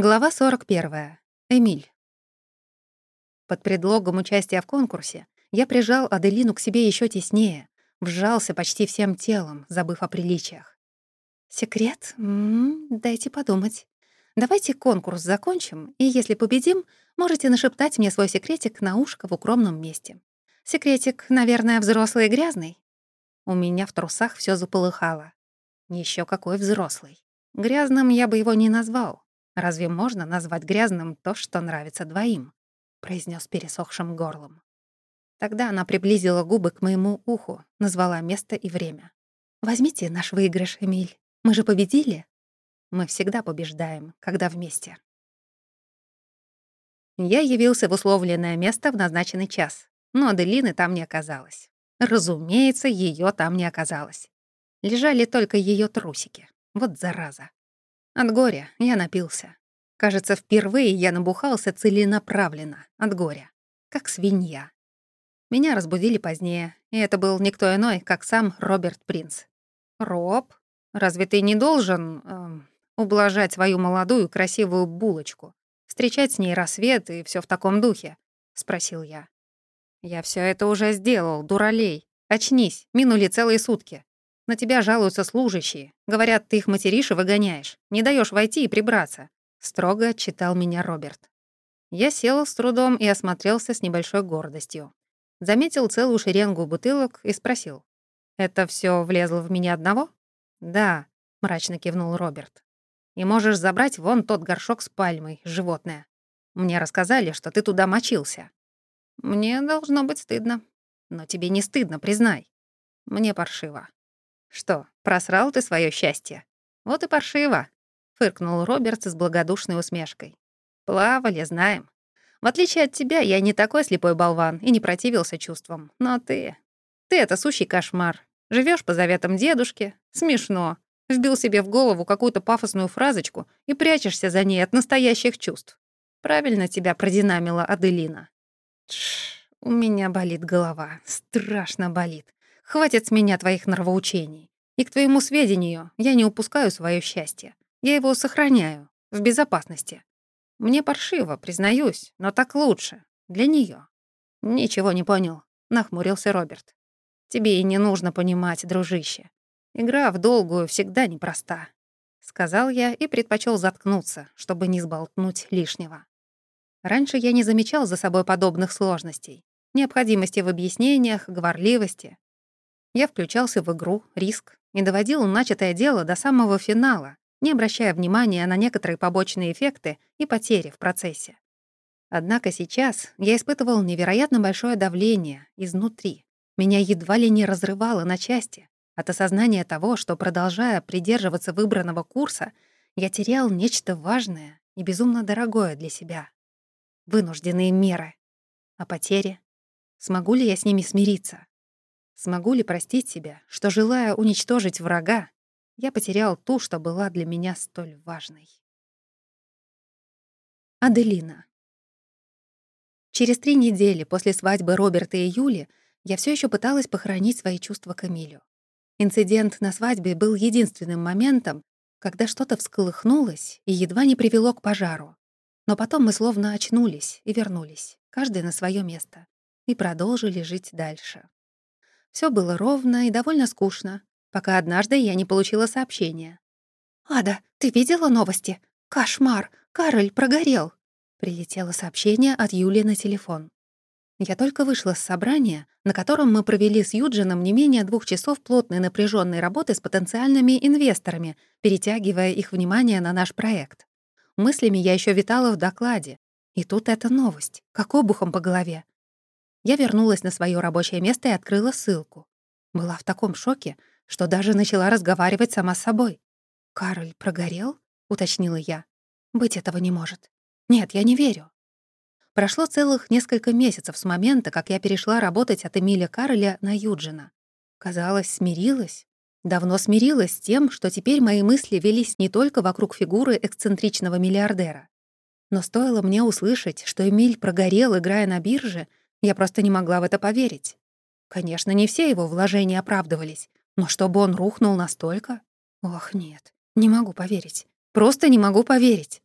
Глава 41. Эмиль. Под предлогом участия в конкурсе я прижал Аделину к себе еще теснее, вжался почти всем телом, забыв о приличиях. «Секрет? М -м, дайте подумать. Давайте конкурс закончим, и если победим, можете нашептать мне свой секретик на ушко в укромном месте. Секретик, наверное, взрослый и грязный?» У меня в трусах все заполыхало. Еще какой взрослый. Грязным я бы его не назвал, Разве можно назвать грязным то, что нравится двоим?» — произнес пересохшим горлом. Тогда она приблизила губы к моему уху, назвала место и время. «Возьмите наш выигрыш, Эмиль. Мы же победили?» «Мы всегда побеждаем, когда вместе». Я явился в условленное место в назначенный час, но Аделины там не оказалось. Разумеется, ее там не оказалось. Лежали только ее трусики. Вот зараза. От горя я напился. Кажется, впервые я набухался целенаправленно, от горя. Как свинья. Меня разбудили позднее, и это был никто иной, как сам Роберт Принц. «Роб, разве ты не должен э, ублажать свою молодую красивую булочку, встречать с ней рассвет и все в таком духе?» — спросил я. «Я все это уже сделал, дуралей. Очнись, минули целые сутки. На тебя жалуются служащие. Говорят, ты их материшь и выгоняешь. Не даешь войти и прибраться. Строго отчитал меня Роберт. Я сел с трудом и осмотрелся с небольшой гордостью. Заметил целую шеренгу бутылок и спросил. «Это все влезло в меня одного?» «Да», — мрачно кивнул Роберт. «И можешь забрать вон тот горшок с пальмой, животное. Мне рассказали, что ты туда мочился». «Мне должно быть стыдно». «Но тебе не стыдно, признай». «Мне паршиво». «Что, просрал ты свое счастье?» «Вот и паршиво», — фыркнул Роберт с благодушной усмешкой. «Плавали, знаем. В отличие от тебя, я не такой слепой болван и не противился чувствам. Но ты... Ты — это сущий кошмар. Живешь по заветам дедушки. Смешно. Вбил себе в голову какую-то пафосную фразочку и прячешься за ней от настоящих чувств. Правильно тебя продинамила Аделина. Тш, у меня болит голова. Страшно болит. Хватит с меня твоих нравоучений. И к твоему сведению, я не упускаю свое счастье. Я его сохраняю, в безопасности. Мне паршиво, признаюсь, но так лучше. Для нее. Ничего не понял, нахмурился Роберт. Тебе и не нужно понимать, дружище. Игра в долгую всегда непроста. Сказал я и предпочел заткнуться, чтобы не сболтнуть лишнего. Раньше я не замечал за собой подобных сложностей. Необходимости в объяснениях, говорливости. Я включался в игру, риск, и доводил начатое дело до самого финала, не обращая внимания на некоторые побочные эффекты и потери в процессе. Однако сейчас я испытывал невероятно большое давление изнутри. Меня едва ли не разрывало на части от осознания того, что, продолжая придерживаться выбранного курса, я терял нечто важное и безумно дорогое для себя. Вынужденные меры. А потери? Смогу ли я с ними смириться? Смогу ли простить себя, что, желая уничтожить врага, я потерял ту, что была для меня столь важной? Аделина. Через три недели после свадьбы Роберта и Юли я все еще пыталась похоронить свои чувства к Эмилю. Инцидент на свадьбе был единственным моментом, когда что-то всколыхнулось и едва не привело к пожару. Но потом мы словно очнулись и вернулись, каждый на свое место, и продолжили жить дальше. Все было ровно и довольно скучно, пока однажды я не получила сообщение. «Ада, ты видела новости? Кошмар! Кароль прогорел!» Прилетело сообщение от Юли на телефон. Я только вышла с собрания, на котором мы провели с Юджином не менее двух часов плотной напряженной работы с потенциальными инвесторами, перетягивая их внимание на наш проект. Мыслями я еще витала в докладе. И тут эта новость, как обухом по голове. Я вернулась на свое рабочее место и открыла ссылку. Была в таком шоке, что даже начала разговаривать сама с собой. «Кароль прогорел?» — уточнила я. «Быть этого не может. Нет, я не верю». Прошло целых несколько месяцев с момента, как я перешла работать от Эмиля Кароля на Юджина. Казалось, смирилась. Давно смирилась с тем, что теперь мои мысли велись не только вокруг фигуры эксцентричного миллиардера. Но стоило мне услышать, что Эмиль прогорел, играя на бирже, я просто не могла в это поверить. Конечно, не все его вложения оправдывались, но чтобы он рухнул настолько? Ох, нет, не могу поверить. Просто не могу поверить.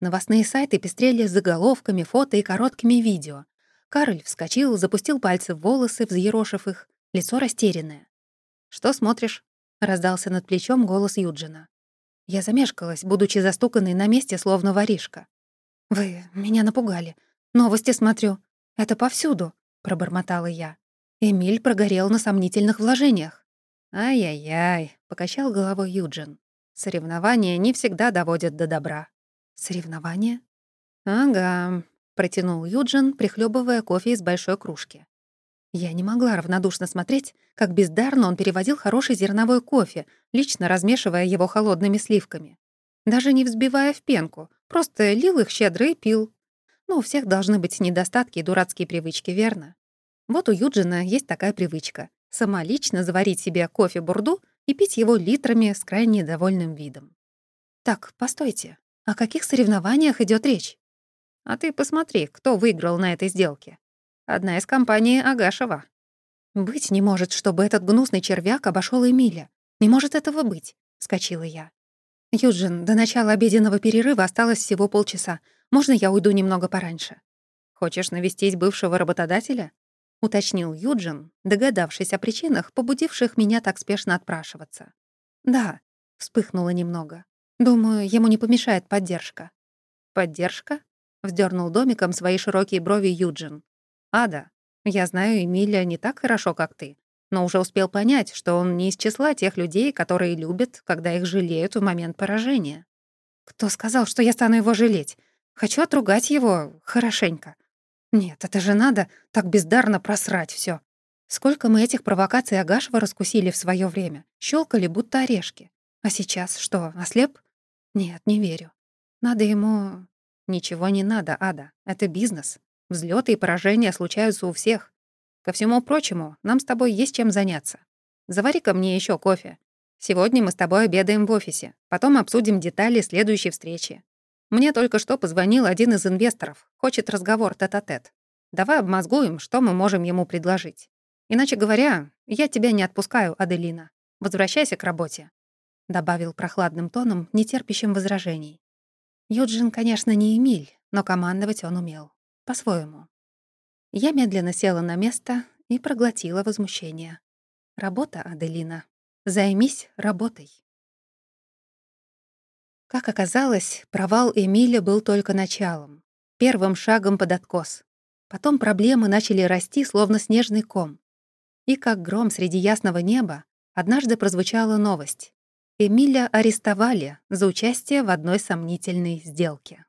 Новостные сайты пестрели заголовками, фото и короткими видео. Карль вскочил, запустил пальцы в волосы, взъерошив их, лицо растерянное. «Что смотришь?» — раздался над плечом голос Юджина. Я замешкалась, будучи застуканной на месте, словно воришка. «Вы меня напугали. Новости смотрю. Это повсюду», — пробормотала я. Эмиль прогорел на сомнительных вложениях. «Ай-яй-яй», — покачал головой Юджин. «Соревнования не всегда доводят до добра». «Соревнования?» «Ага», — протянул Юджин, прихлебывая кофе из большой кружки. Я не могла равнодушно смотреть, как бездарно он переводил хороший зерновой кофе, лично размешивая его холодными сливками. Даже не взбивая в пенку, просто лил их щедро и пил. Ну, у всех должны быть недостатки и дурацкие привычки, верно? Вот у Юджина есть такая привычка — сама лично заварить себе кофе-бурду и пить его литрами с крайне довольным видом. Так, постойте, о каких соревнованиях идет речь? А ты посмотри, кто выиграл на этой сделке. Одна из компаний Агашева. «Быть не может, чтобы этот гнусный червяк обошел Эмиля. Не может этого быть», — скочила я. «Юджин, до начала обеденного перерыва осталось всего полчаса. Можно я уйду немного пораньше?» «Хочешь навестить бывшего работодателя?» — уточнил Юджин, догадавшись о причинах, побудивших меня так спешно отпрашиваться. «Да», — вспыхнула немного. «Думаю, ему не помешает поддержка». «Поддержка?» — вздернул домиком свои широкие брови Юджин. «Ада, я знаю Эмиля не так хорошо, как ты, но уже успел понять, что он не из числа тех людей, которые любят, когда их жалеют в момент поражения. Кто сказал, что я стану его жалеть? Хочу отругать его хорошенько. Нет, это же надо так бездарно просрать все. Сколько мы этих провокаций Агашева раскусили в свое время, щелкали будто орешки. А сейчас что, ослеп? Нет, не верю. Надо ему... Ничего не надо, Ада. Это бизнес. Взлеты и поражения случаются у всех. Ко всему прочему, нам с тобой есть чем заняться. Завари-ка мне еще кофе. Сегодня мы с тобой обедаем в офисе. Потом обсудим детали следующей встречи. Мне только что позвонил один из инвесторов. Хочет разговор тет-а-тет. -тет. Давай обмозгуем, что мы можем ему предложить. Иначе говоря, я тебя не отпускаю, Аделина. Возвращайся к работе», — добавил прохладным тоном, нетерпящим возражений. Юджин, конечно, не Эмиль, но командовать он умел. По-своему. Я медленно села на место и проглотила возмущение. Работа, Аделина. Займись работой. Как оказалось, провал Эмиля был только началом, первым шагом под откос. Потом проблемы начали расти, словно снежный ком. И как гром среди ясного неба, однажды прозвучала новость. Эмиля арестовали за участие в одной сомнительной сделке.